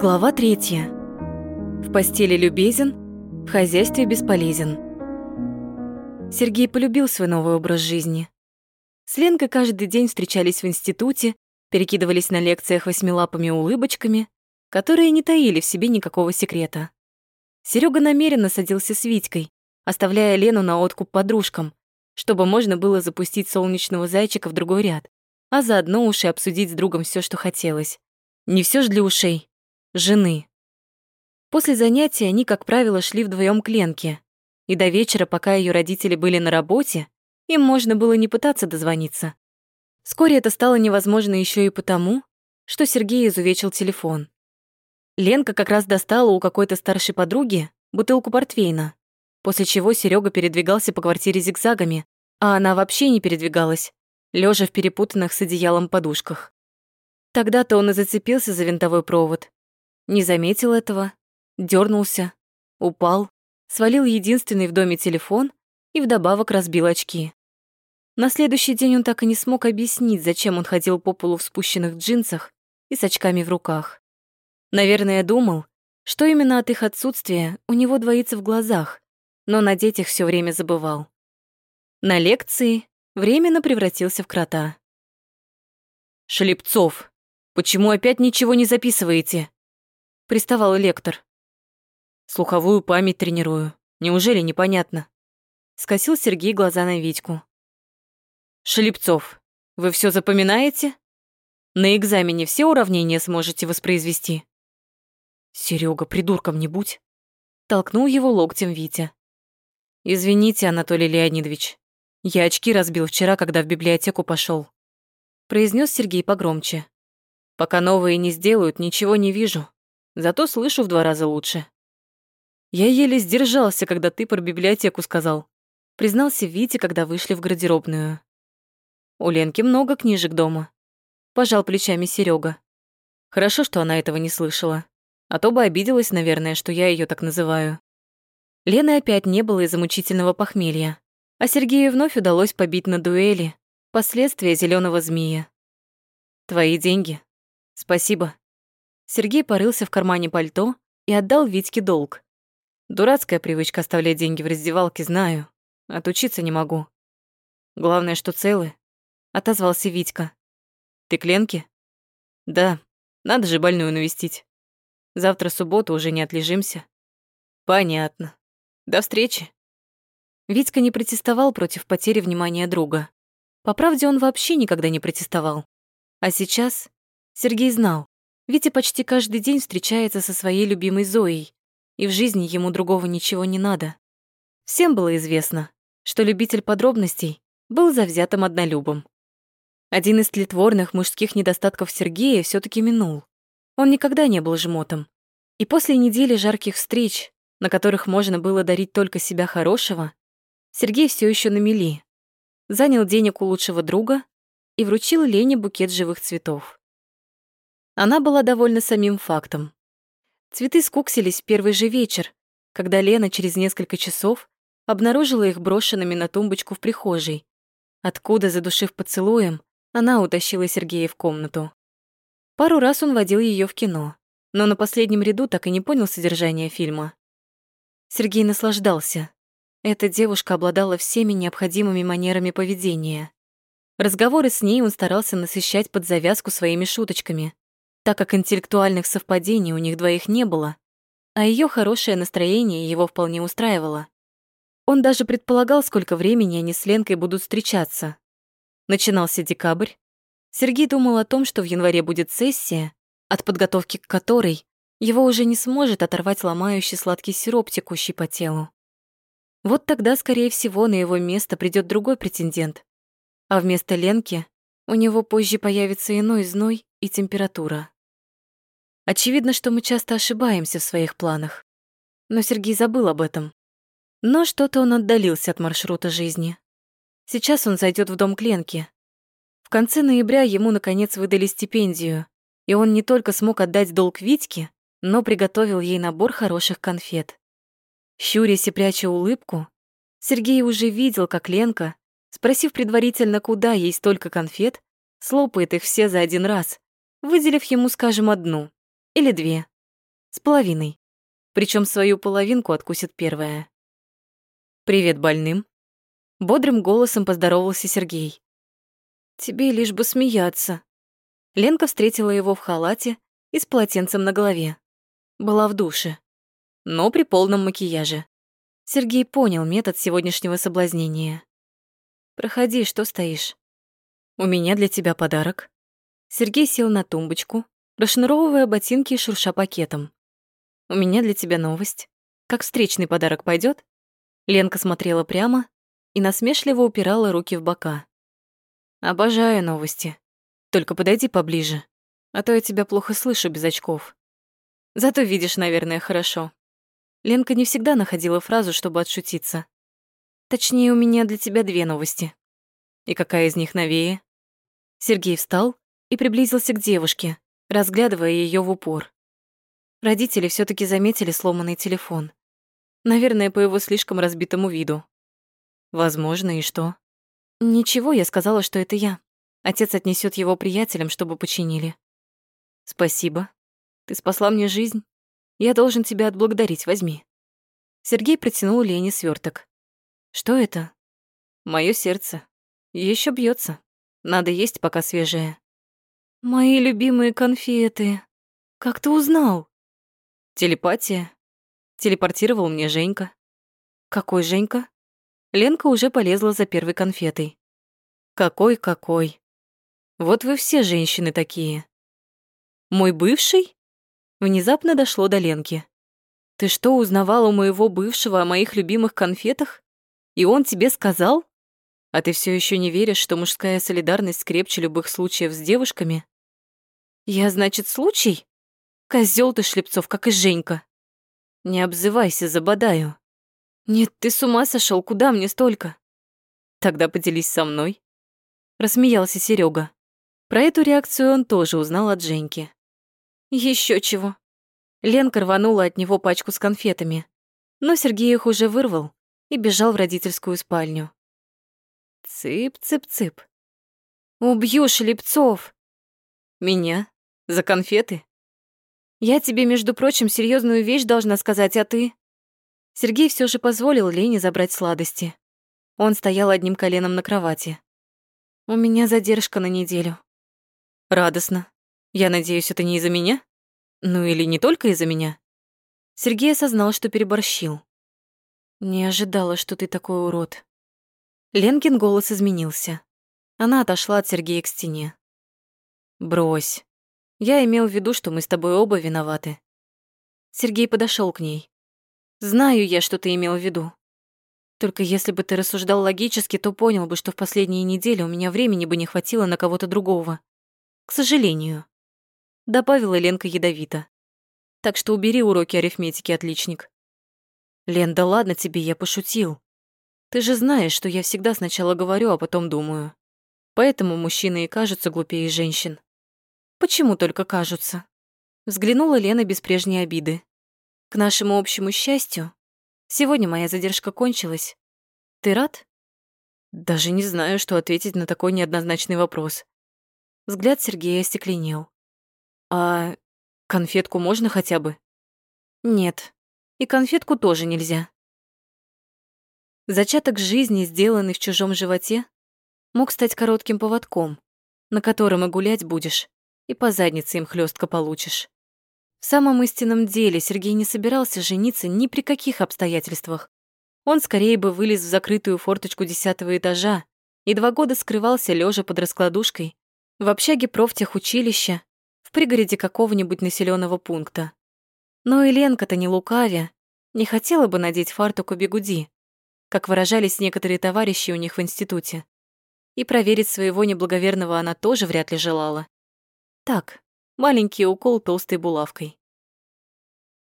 Глава третья. В постели любезен, в хозяйстве бесполезен. Сергей полюбил свой новый образ жизни. С Ленкой каждый день встречались в институте, перекидывались на лекциях восьмилапыми улыбочками, которые не таили в себе никакого секрета. Серега намеренно садился с Витькой, оставляя Лену на откуп подружкам, чтобы можно было запустить солнечного зайчика в другой ряд, а заодно уж и обсудить с другом все, что хотелось. Не все ж для ушей жены. После занятий они, как правило, шли вдвоем к Ленке, и до вечера, пока ее родители были на работе, им можно было не пытаться дозвониться. Вскоре это стало невозможно еще и потому, что Сергей изувечил телефон. Ленка как раз достала у какой-то старшей подруги бутылку портвейна, после чего Серега передвигался по квартире зигзагами, а она вообще не передвигалась, лежа в перепутанных с одеялом подушках. Тогда-то он и зацепился за винтовой провод, не заметил этого, дернулся, упал, свалил единственный в доме телефон и вдобавок разбил очки. На следующий день он так и не смог объяснить, зачем он ходил по полу в спущенных джинсах и с очками в руках. Наверное, думал, что именно от их отсутствия у него двоится в глазах, но надеть их все время забывал. На лекции временно превратился в крота. «Шлепцов, почему опять ничего не записываете?» Приставал лектор. Слуховую память тренирую. Неужели непонятно? Скосил Сергей глаза на Витьку. Шелепцов, вы все запоминаете? На экзамене все уравнения сможете воспроизвести? Серега, придурком не будь. Толкнул его локтем Витя. Извините, Анатолий Леонидович. Я очки разбил вчера, когда в библиотеку пошел. Произнес Сергей погромче. Пока новые не сделают, ничего не вижу зато слышу в два раза лучше. Я еле сдержался, когда ты про библиотеку сказал. Признался Витя, когда вышли в гардеробную. У Ленки много книжек дома. Пожал плечами Серега. Хорошо, что она этого не слышала. А то бы обиделась, наверное, что я ее так называю. Лены опять не было из-за мучительного похмелья. А Сергею вновь удалось побить на дуэли последствия зеленого змея. Твои деньги. Спасибо. Сергей порылся в кармане пальто и отдал Витьке долг. Дурацкая привычка оставлять деньги в раздевалке, знаю. Отучиться не могу. Главное, что целы, отозвался Витька. Ты к Ленке? Да, надо же больную навестить. Завтра суббота, уже не отлежимся. Понятно. До встречи. Витька не протестовал против потери внимания друга. По правде, он вообще никогда не протестовал. А сейчас Сергей знал, Витя почти каждый день встречается со своей любимой Зоей, и в жизни ему другого ничего не надо. Всем было известно, что любитель подробностей был завзятым однолюбом. Один из тлетворных мужских недостатков Сергея все таки минул. Он никогда не был жмотом. И после недели жарких встреч, на которых можно было дарить только себя хорошего, Сергей все еще на мели. Занял денег у лучшего друга и вручил Лене букет живых цветов. Она была довольна самим фактом. Цветы скуксились в первый же вечер, когда Лена через несколько часов обнаружила их брошенными на тумбочку в прихожей, откуда, задушив поцелуем, она утащила Сергея в комнату. Пару раз он водил ее в кино, но на последнем ряду так и не понял содержания фильма. Сергей наслаждался. Эта девушка обладала всеми необходимыми манерами поведения. Разговоры с ней он старался насыщать под завязку своими шуточками, так как интеллектуальных совпадений у них двоих не было, а ее хорошее настроение его вполне устраивало. Он даже предполагал, сколько времени они с Ленкой будут встречаться. Начинался декабрь. Сергей думал о том, что в январе будет сессия, от подготовки к которой его уже не сможет оторвать ломающий сладкий сироп, текущий по телу. Вот тогда, скорее всего, на его место придет другой претендент, а вместо Ленки у него позже появится иной зной и температура. Очевидно, что мы часто ошибаемся в своих планах. Но Сергей забыл об этом. Но что-то он отдалился от маршрута жизни. Сейчас он зайдет в дом Кленки. В конце ноября ему, наконец, выдали стипендию, и он не только смог отдать долг Витьке, но приготовил ей набор хороших конфет. Щурясь и пряча улыбку, Сергей уже видел, как Ленка, спросив предварительно, куда ей столько конфет, слопает их все за один раз, выделив ему, скажем, одну или две, С половиной. Причем свою половинку откусит первая. «Привет больным!» Бодрым голосом поздоровался Сергей. «Тебе лишь бы смеяться». Ленка встретила его в халате и с полотенцем на голове. Была в душе, но при полном макияже. Сергей понял метод сегодняшнего соблазнения. «Проходи, что стоишь?» «У меня для тебя подарок». Сергей сел на тумбочку, расшнуровывая ботинки и шурша пакетом. «У меня для тебя новость. Как встречный подарок пойдет? Ленка смотрела прямо и насмешливо упирала руки в бока. «Обожаю новости. Только подойди поближе, а то я тебя плохо слышу без очков. Зато видишь, наверное, хорошо». Ленка не всегда находила фразу, чтобы отшутиться. «Точнее, у меня для тебя две новости. И какая из них новее?» Сергей встал и приблизился к девушке, разглядывая ее в упор. Родители все таки заметили сломанный телефон. Наверное, по его слишком разбитому виду. Возможно, и что? Ничего, я сказала, что это я. Отец отнесет его приятелям, чтобы починили. Спасибо. Ты спасла мне жизнь. Я должен тебя отблагодарить, возьми. Сергей протянул Лене сверток. Что это? Мое сердце. Еще бьется. Надо есть, пока свежее. Мои любимые конфеты. Как ты узнал? Телепатия. Телепортировал мне Женька. Какой Женька? Ленка уже полезла за первой конфетой. Какой-какой. Вот вы все женщины такие. Мой бывший? Внезапно дошло до Ленки. Ты что, узнавала у моего бывшего о моих любимых конфетах? И он тебе сказал? А ты все еще не веришь, что мужская солидарность крепче любых случаев с девушками? Я, значит, случай? Козел ты, Шлепцов, как и Женька. Не обзывайся, забодаю. «Нет, ты с ума сошел, куда мне столько?» «Тогда поделись со мной», — рассмеялся Серега. Про эту реакцию он тоже узнал от Женьки. Еще чего». Ленка рванула от него пачку с конфетами, но Сергей их уже вырвал и бежал в родительскую спальню. Цып-цып-цып. «Убью шлепцов!» «Меня? За конфеты?» «Я тебе, между прочим, серьезную вещь должна сказать, а ты...» Сергей все же позволил Лене забрать сладости. Он стоял одним коленом на кровати. «У меня задержка на неделю». «Радостно. Я надеюсь, это не из-за меня? Ну или не только из-за меня?» Сергей осознал, что переборщил. «Не ожидала, что ты такой урод». Ленкин голос изменился. Она отошла от Сергея к стене. «Брось. Я имел в виду, что мы с тобой оба виноваты». Сергей подошел к ней. Знаю я, что ты имел в виду. Только если бы ты рассуждал логически, то понял бы, что в последние недели у меня времени бы не хватило на кого-то другого. К сожалению. Добавила Ленка ядовито. Так что убери уроки арифметики, отличник. Лен, да ладно тебе, я пошутил. Ты же знаешь, что я всегда сначала говорю, а потом думаю. Поэтому мужчины и кажутся глупее женщин. Почему только кажутся? Взглянула Лена без прежней обиды. К нашему общему счастью, сегодня моя задержка кончилась. Ты рад? Даже не знаю, что ответить на такой неоднозначный вопрос. Взгляд Сергея остекленел. А конфетку можно хотя бы? Нет, и конфетку тоже нельзя. Зачаток жизни, сделанный в чужом животе, мог стать коротким поводком, на котором и гулять будешь, и по заднице им хлестко получишь. В самом истинном деле Сергей не собирался жениться ни при каких обстоятельствах. Он скорее бы вылез в закрытую форточку десятого этажа и два года скрывался лежа под раскладушкой в общаге профтехучилища в пригороде какого-нибудь населенного пункта. Но и Ленка-то не лукавя, не хотела бы надеть фартук и бегуди, как выражались некоторые товарищи у них в институте. И проверить своего неблаговерного она тоже вряд ли желала. Так, маленький укол толстой булавкой.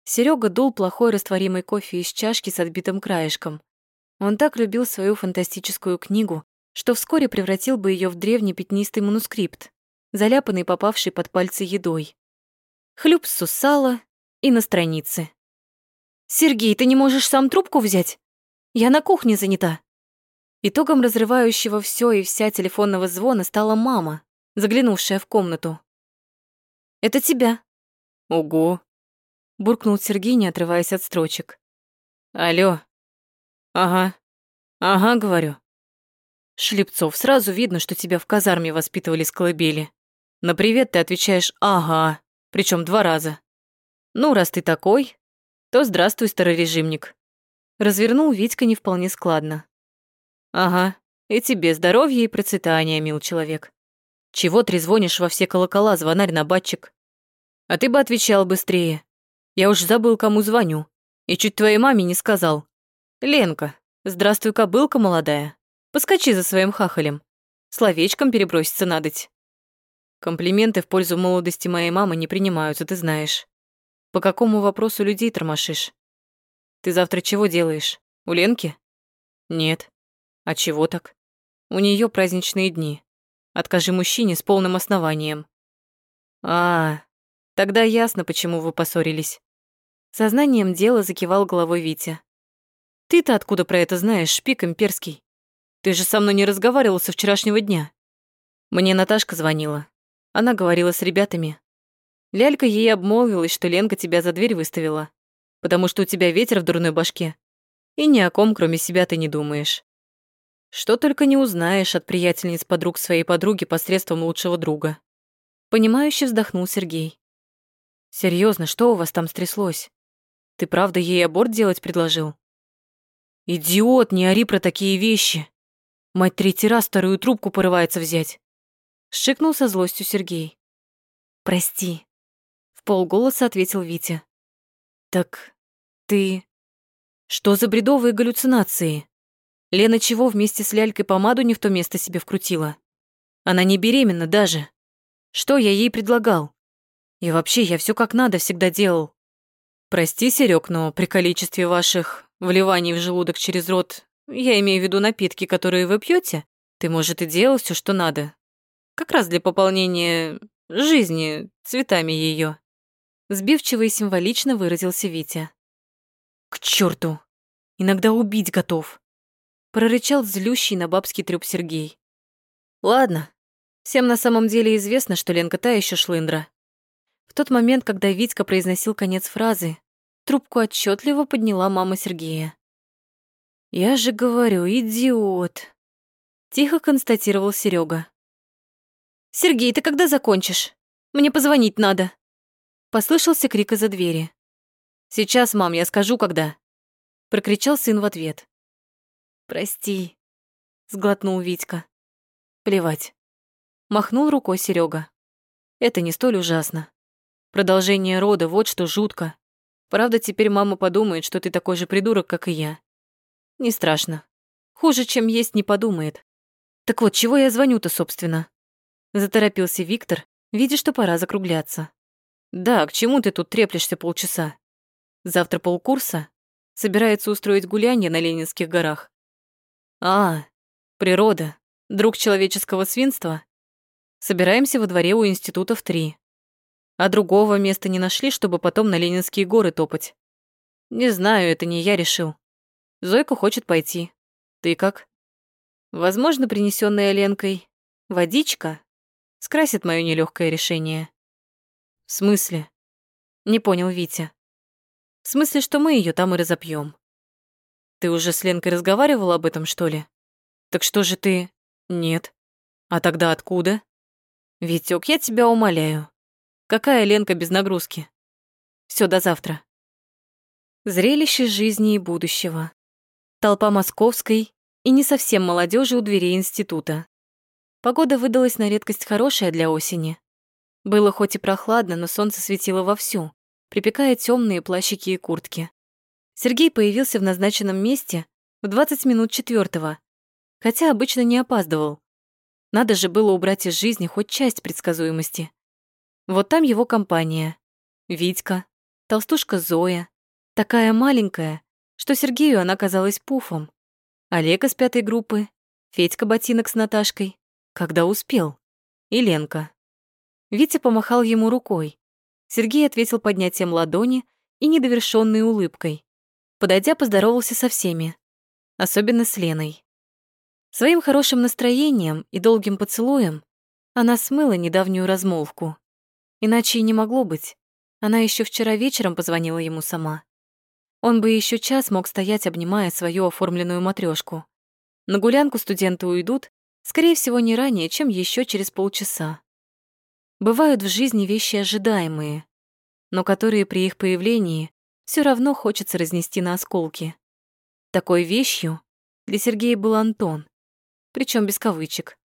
Серега дул плохой растворимый кофе из чашки с отбитым краешком. Он так любил свою фантастическую книгу, что вскоре превратил бы ее в древний пятнистый манускрипт, заляпанный попавший под пальцы едой. Хлюп сусала и на странице. «Сергей, ты не можешь сам трубку взять? Я на кухне занята». Итогом разрывающего все и вся телефонного звона стала мама, заглянувшая в комнату. Это тебя». «Ого». буркнул Сергей, не отрываясь от строчек. Алло. Ага. Ага, говорю. Шлепцов, сразу видно, что тебя в казарме воспитывали с колыбели. На привет ты отвечаешь «ага», причем два раза. Ну, раз ты такой, то здравствуй, старорежимник. Развернул Витька не вполне складно. Ага, и тебе здоровья и процветания, мил человек. Чего трезвонишь во все колокола, звонарь-набатчик? А ты бы отвечал быстрее. Я уж забыл, кому звоню. И чуть твоей маме не сказал. Ленка, здравствуй, кобылка молодая. Поскочи за своим хахалем. Словечком переброситься надоть. Комплименты в пользу молодости моей мамы не принимаются, ты знаешь. По какому вопросу людей тормошишь? Ты завтра чего делаешь? У Ленки? Нет. А чего так? У нее праздничные дни. Откажи мужчине с полным основанием. А, тогда ясно, почему вы поссорились. Сознанием дела закивал головой Витя. Ты-то откуда про это знаешь, шпик имперский? Ты же со мной не разговаривал со вчерашнего дня. Мне Наташка звонила. Она говорила с ребятами. Лялька ей обмолвилась, что Ленка тебя за дверь выставила, потому что у тебя ветер в дурной башке, и ни о ком, кроме себя, ты не думаешь. Что только не узнаешь от приятельниц подруг своей подруги посредством лучшего друга. Понимающе вздохнул Сергей. Серьезно, что у вас там стряслось? Ты правда ей аборт делать предложил? Идиот, не ори про такие вещи. Мать третий раз вторую трубку порывается взять. Шикнул со злостью Сергей. «Прости», — в полголоса ответил Витя. «Так ты...» «Что за бредовые галлюцинации? Лена чего вместе с лялькой помаду не в то место себе вкрутила? Она не беременна даже. Что я ей предлагал? И вообще, я все как надо всегда делал. Прости, Серег, но при количестве ваших вливаний в желудок через рот, я имею в виду напитки, которые вы пьете, ты, может, и делал все, что надо, как раз для пополнения жизни цветами ее. Сбивчиво и символично выразился Витя. «К черту! Иногда убить готов!» Прорычал злющий на бабский трюк Сергей. «Ладно, всем на самом деле известно, что Ленка та еще шлындра». В тот момент, когда Витька произносил конец фразы, трубку отчетливо подняла мама Сергея. «Я же говорю, идиот!» Тихо констатировал Серега. «Сергей, ты когда закончишь? Мне позвонить надо». Послышался крик из-за двери. «Сейчас, мам, я скажу, когда». Прокричал сын в ответ. «Прости», — сглотнул Витька. «Плевать». Махнул рукой Серега. «Это не столь ужасно. Продолжение рода, вот что жутко. Правда, теперь мама подумает, что ты такой же придурок, как и я. Не страшно. Хуже, чем есть, не подумает. Так вот, чего я звоню-то, собственно? Заторопился Виктор, видя, что пора закругляться. «Да, к чему ты тут треплешься полчаса? Завтра полкурса? Собирается устроить гулянье на Ленинских горах?» «А, природа, друг человеческого свинства? Собираемся во дворе у института в три. А другого места не нашли, чтобы потом на Ленинские горы топать? Не знаю, это не я решил. Зойка хочет пойти. Ты как? Возможно, принесенная Ленкой водичка скрасит мое нелегкое решение. В смысле? Не понял Витя. В смысле, что мы ее там и разопьем. Ты уже с Ленкой разговаривал об этом, что ли? Так что же ты... Нет. А тогда откуда? Витёк, я тебя умоляю. Какая Ленка без нагрузки? Все, до завтра. Зрелище жизни и будущего. Толпа московской и не совсем молодежи у дверей института. Погода выдалась на редкость хорошая для осени. Было хоть и прохладно, но солнце светило вовсю, припекая темные плащики и куртки. Сергей появился в назначенном месте в 20 минут четвертого, хотя обычно не опаздывал. Надо же было убрать из жизни хоть часть предсказуемости. Вот там его компания. Витька, толстушка Зоя, такая маленькая, что Сергею она казалась пуфом. Олег из пятой группы, Федька Ботинок с Наташкой, когда успел. И Ленка. Витя помахал ему рукой. Сергей ответил поднятием ладони и недовершенной улыбкой. Подойдя, поздоровался со всеми, особенно с Леной. Своим хорошим настроением и долгим поцелуем она смыла недавнюю размолвку. Иначе и не могло быть. Она еще вчера вечером позвонила ему сама. Он бы еще час мог стоять, обнимая свою оформленную матрешку. На гулянку студенты уйдут, скорее всего, не ранее, чем еще через полчаса. Бывают в жизни вещи ожидаемые, но которые при их появлении все равно хочется разнести на осколки. Такой вещью для Сергея был Антон, причем без кавычек.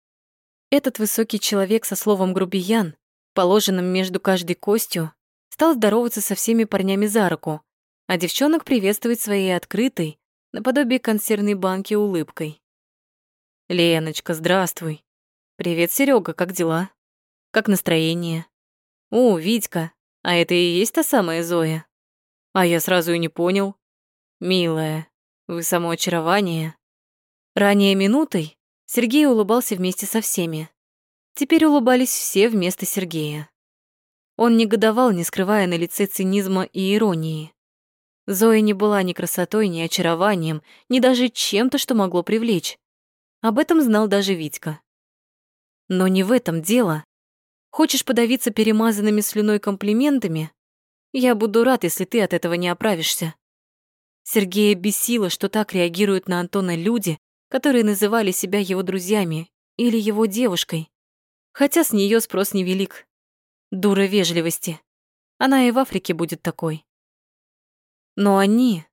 Этот высокий человек со словом «грубиян», положенным между каждой костью, стал здороваться со всеми парнями за руку, а девчонок приветствовать своей открытой, наподобие консервной банки улыбкой. «Леночка, здравствуй. Привет, Серега, как дела? Как настроение? О, Витька, а это и есть та самая Зоя? А я сразу и не понял. Милая, вы само очарование». Ранее минутой Сергей улыбался вместе со всеми. Теперь улыбались все вместо Сергея. Он негодовал, не скрывая на лице цинизма и иронии. Зоя не была ни красотой, ни очарованием, ни даже чем-то, что могло привлечь. Об этом знал даже Витька. Но не в этом дело. Хочешь подавиться перемазанными слюной комплиментами? Я буду рад, если ты от этого не оправишься. Сергея бесило, что так реагируют на Антона люди, которые называли себя его друзьями или его девушкой, хотя с нее спрос невелик. Дура вежливости. Она и в Африке будет такой. Но они,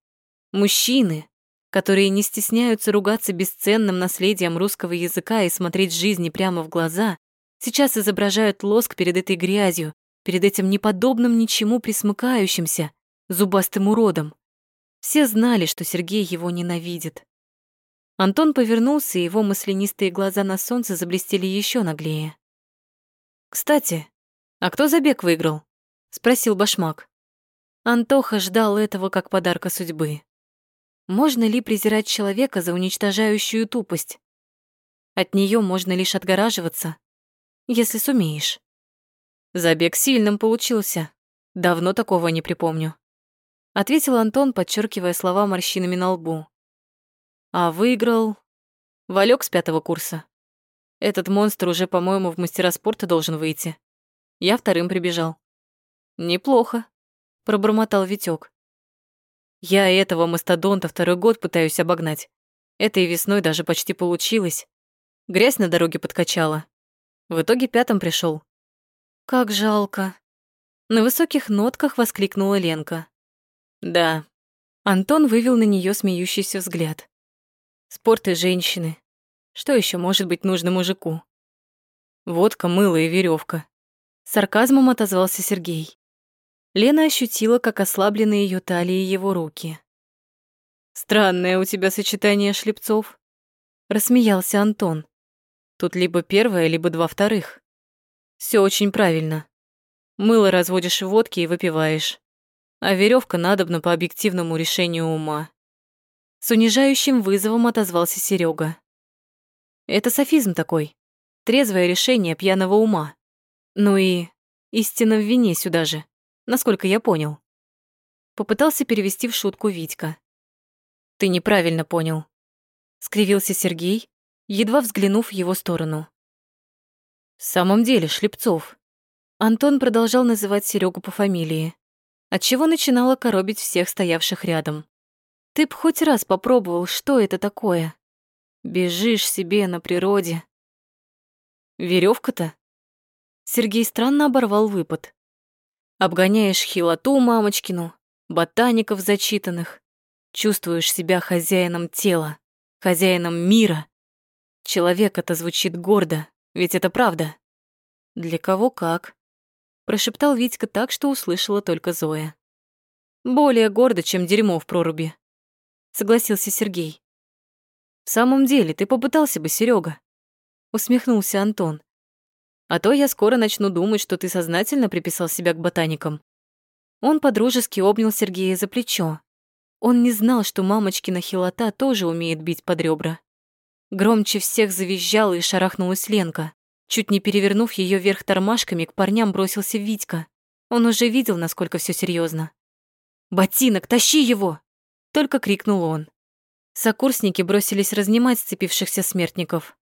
мужчины, которые не стесняются ругаться бесценным наследием русского языка и смотреть жизни прямо в глаза, сейчас изображают лоск перед этой грязью, перед этим неподобным ничему присмыкающимся, зубастым уродом. Все знали, что Сергей его ненавидит. Антон повернулся, и его маслянистые глаза на солнце заблестели еще наглее. «Кстати, а кто забег выиграл?» — спросил Башмак. Антоха ждал этого как подарка судьбы. Можно ли презирать человека за уничтожающую тупость? От нее можно лишь отгораживаться, если сумеешь. Забег сильным получился. Давно такого не припомню. Ответил Антон, подчеркивая слова морщинами на лбу. А выиграл Валек с пятого курса. Этот монстр уже, по-моему, в мастера спорта должен выйти. Я вторым прибежал. Неплохо, пробормотал Витёк. Я этого мастодонта второй год пытаюсь обогнать. Этой весной даже почти получилось. Грязь на дороге подкачала. В итоге пятым пришел. Как жалко. На высоких нотках воскликнула Ленка. Да. Антон вывел на нее смеющийся взгляд. Спорт и женщины. Что еще может быть нужно мужику? Водка, мыло и веревка. Сарказмом отозвался Сергей. Лена ощутила, как ослаблены ее талии его руки. «Странное у тебя сочетание шлепцов», — рассмеялся Антон. «Тут либо первое, либо два вторых. Все очень правильно. Мыло разводишь в водке и выпиваешь, а веревка надобна по объективному решению ума. С унижающим вызовом отозвался Серега. Это софизм такой. Трезвое решение пьяного ума. Ну и истина в вине сюда же, насколько я понял. Попытался перевести в шутку Витька. Ты неправильно понял. Скривился Сергей, едва взглянув в его сторону. В самом деле, Шлепцов. Антон продолжал называть Серегу по фамилии, отчего начинало коробить всех стоявших рядом. Ты б хоть раз попробовал, что это такое. Бежишь себе на природе. веревка то Сергей странно оборвал выпад. Обгоняешь хилоту мамочкину, ботаников зачитанных. Чувствуешь себя хозяином тела, хозяином мира. Человек это звучит гордо, ведь это правда. Для кого как. Прошептал Витька так, что услышала только Зоя. Более гордо, чем дерьмо в проруби согласился Сергей. В самом деле, ты попытался бы, Серега, усмехнулся Антон. А то я скоро начну думать, что ты сознательно приписал себя к ботаникам. Он подружески обнял Сергея за плечо. Он не знал, что мамочкина хилота тоже умеет бить под ребра. Громче всех завизжала и шарахнулась Ленка. Чуть не перевернув ее вверх тормашками, к парням бросился Витька. Он уже видел, насколько все серьезно. «Ботинок, тащи его!» Только крикнул он. Сокурсники бросились разнимать сцепившихся смертников.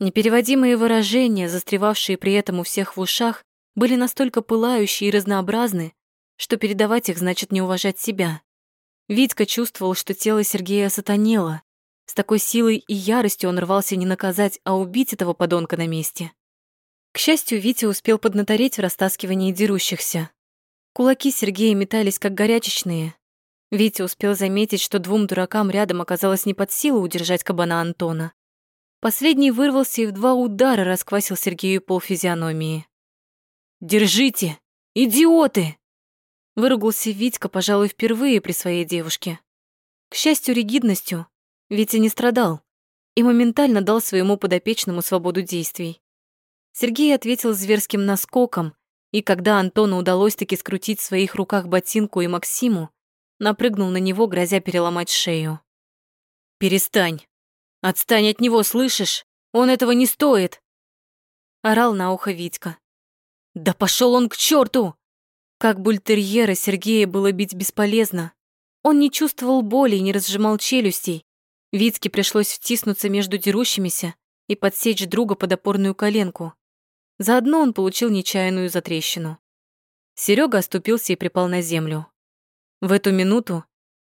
Непереводимые выражения, застревавшие при этом у всех в ушах, были настолько пылающие и разнообразны, что передавать их значит не уважать себя. Витька чувствовал, что тело Сергея сатанело. С такой силой и яростью он рвался не наказать, а убить этого подонка на месте. К счастью, Витя успел поднатореть в растаскивании дерущихся. Кулаки Сергея метались, как горячечные. Витя успел заметить, что двум дуракам рядом оказалось не под силу удержать кабана Антона. Последний вырвался и в два удара расквасил Сергею полфизиономии. «Держите! Идиоты!» Выругался Витька, пожалуй, впервые при своей девушке. К счастью, ригидностью Витя не страдал и моментально дал своему подопечному свободу действий. Сергей ответил зверским наскоком, и когда Антону удалось таки скрутить в своих руках ботинку и Максиму, напрыгнул на него, грозя переломать шею. «Перестань! Отстань от него, слышишь? Он этого не стоит!» Орал на ухо Витька. «Да пошел он к черту! Как бультерьера Сергея было бить бесполезно. Он не чувствовал боли и не разжимал челюстей. Витьке пришлось втиснуться между дерущимися и подсечь друга под опорную коленку. Заодно он получил нечаянную затрещину. Серега оступился и припал на землю. В эту минуту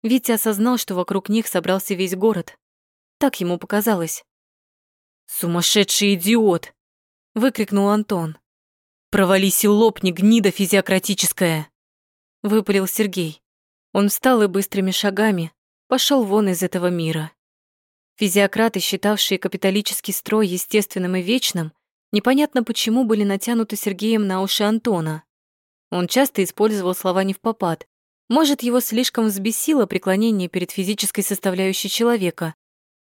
Витя осознал, что вокруг них собрался весь город. Так ему показалось. «Сумасшедший идиот!» — выкрикнул Антон. «Провались и лопни, гнида физиократическая!» — выпалил Сергей. Он встал и быстрыми шагами пошел вон из этого мира. Физиократы, считавшие капиталический строй естественным и вечным, непонятно почему были натянуты Сергеем на уши Антона. Он часто использовал слова не в попад. Может, его слишком взбесило преклонение перед физической составляющей человека,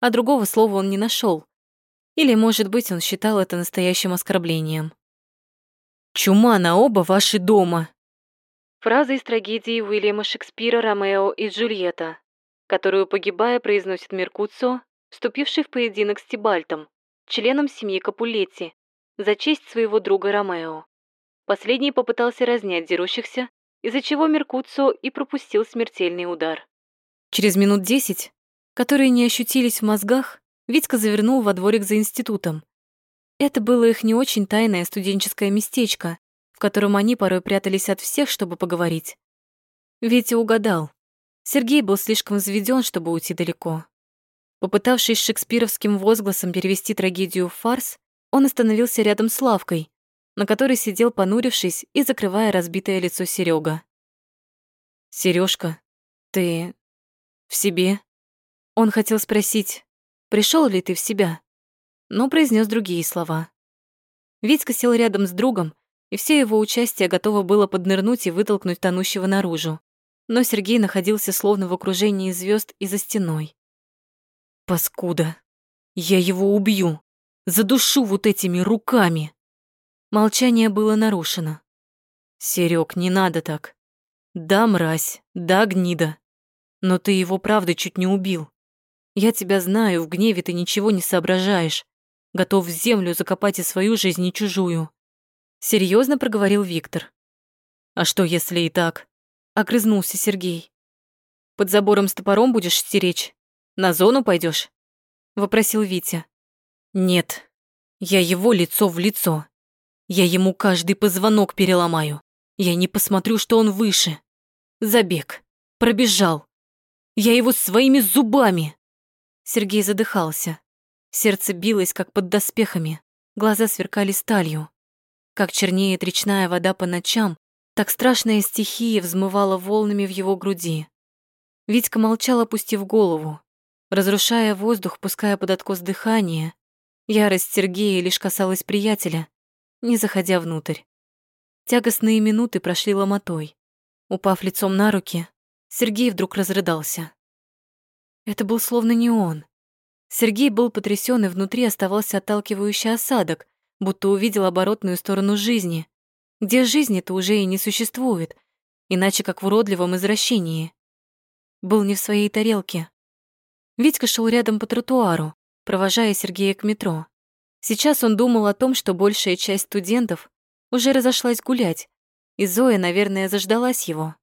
а другого слова он не нашел. Или, может быть, он считал это настоящим оскорблением. «Чума на оба ваши дома!» Фраза из трагедии Уильяма Шекспира «Ромео и Джульетта», которую, погибая, произносит Меркуцио, вступивший в поединок с Тибальтом, членом семьи Капулетти, за честь своего друга Ромео. Последний попытался разнять дерущихся, из-за чего Меркуцио и пропустил смертельный удар. Через минут десять которые не ощутились в мозгах, Витька завернул во дворик за институтом. Это было их не очень тайное студенческое местечко, в котором они порой прятались от всех, чтобы поговорить. Витя угадал. Сергей был слишком взведен, чтобы уйти далеко. Попытавшись шекспировским возгласом перевести трагедию в фарс, он остановился рядом с лавкой, на которой сидел, понурившись и закрывая разбитое лицо Серега. Сережка, ты в себе?» Он хотел спросить, пришел ли ты в себя, но произнес другие слова. Витька сел рядом с другом, и все его участие готово было поднырнуть и вытолкнуть тонущего наружу. Но Сергей находился словно в окружении звезд и за стеной. «Паскуда! Я его убью! Задушу вот этими руками!» Молчание было нарушено. «Серёг, не надо так. Да, мразь, да, гнида. Но ты его правда чуть не убил. Я тебя знаю, в гневе ты ничего не соображаешь. Готов в землю закопать и свою жизнь, и чужую. Серьезно проговорил Виктор. А что, если и так? Огрызнулся Сергей. Под забором с топором будешь стеречь? На зону пойдешь? Вопросил Витя. Нет, я его лицо в лицо. Я ему каждый позвонок переломаю. Я не посмотрю, что он выше. Забег. Пробежал. Я его своими зубами. Сергей задыхался. Сердце билось, как под доспехами. Глаза сверкали сталью. Как чернеет речная вода по ночам, так страшная стихия взмывала волнами в его груди. Витька молчал, опустив голову, разрушая воздух, пуская под откос дыхания. Ярость Сергея лишь касалась приятеля, не заходя внутрь. Тягостные минуты прошли ломотой. Упав лицом на руки, Сергей вдруг разрыдался. Это был словно не он. Сергей был потрясен, и внутри оставался отталкивающий осадок, будто увидел оборотную сторону жизни, где жизни-то уже и не существует, иначе как в уродливом извращении. Был не в своей тарелке. Витька шел рядом по тротуару, провожая Сергея к метро. Сейчас он думал о том, что большая часть студентов уже разошлась гулять, и Зоя, наверное, заждалась его.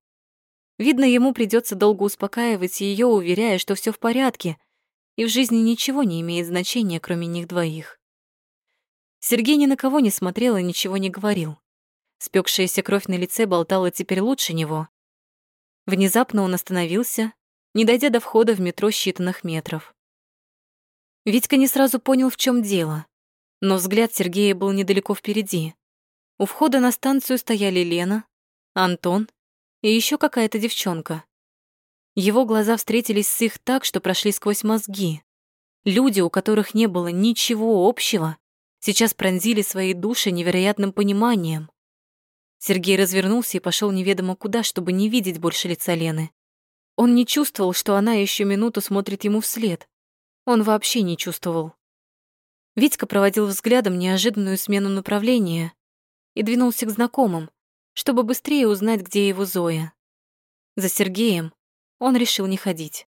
Видно, ему придется долго успокаивать ее, уверяя, что все в порядке, и в жизни ничего не имеет значения, кроме них двоих. Сергей ни на кого не смотрел и ничего не говорил. Спекшаяся кровь на лице болтала теперь лучше него. Внезапно он остановился, не дойдя до входа в метро считанных метров. Витька не сразу понял, в чем дело, но взгляд Сергея был недалеко впереди. У входа на станцию стояли Лена, Антон и еще какая-то девчонка. Его глаза встретились с их так, что прошли сквозь мозги. Люди, у которых не было ничего общего, сейчас пронзили свои души невероятным пониманием. Сергей развернулся и пошел неведомо куда, чтобы не видеть больше лица Лены. Он не чувствовал, что она еще минуту смотрит ему вслед. Он вообще не чувствовал. Витька проводил взглядом неожиданную смену направления и двинулся к знакомым, чтобы быстрее узнать, где его Зоя. За Сергеем он решил не ходить.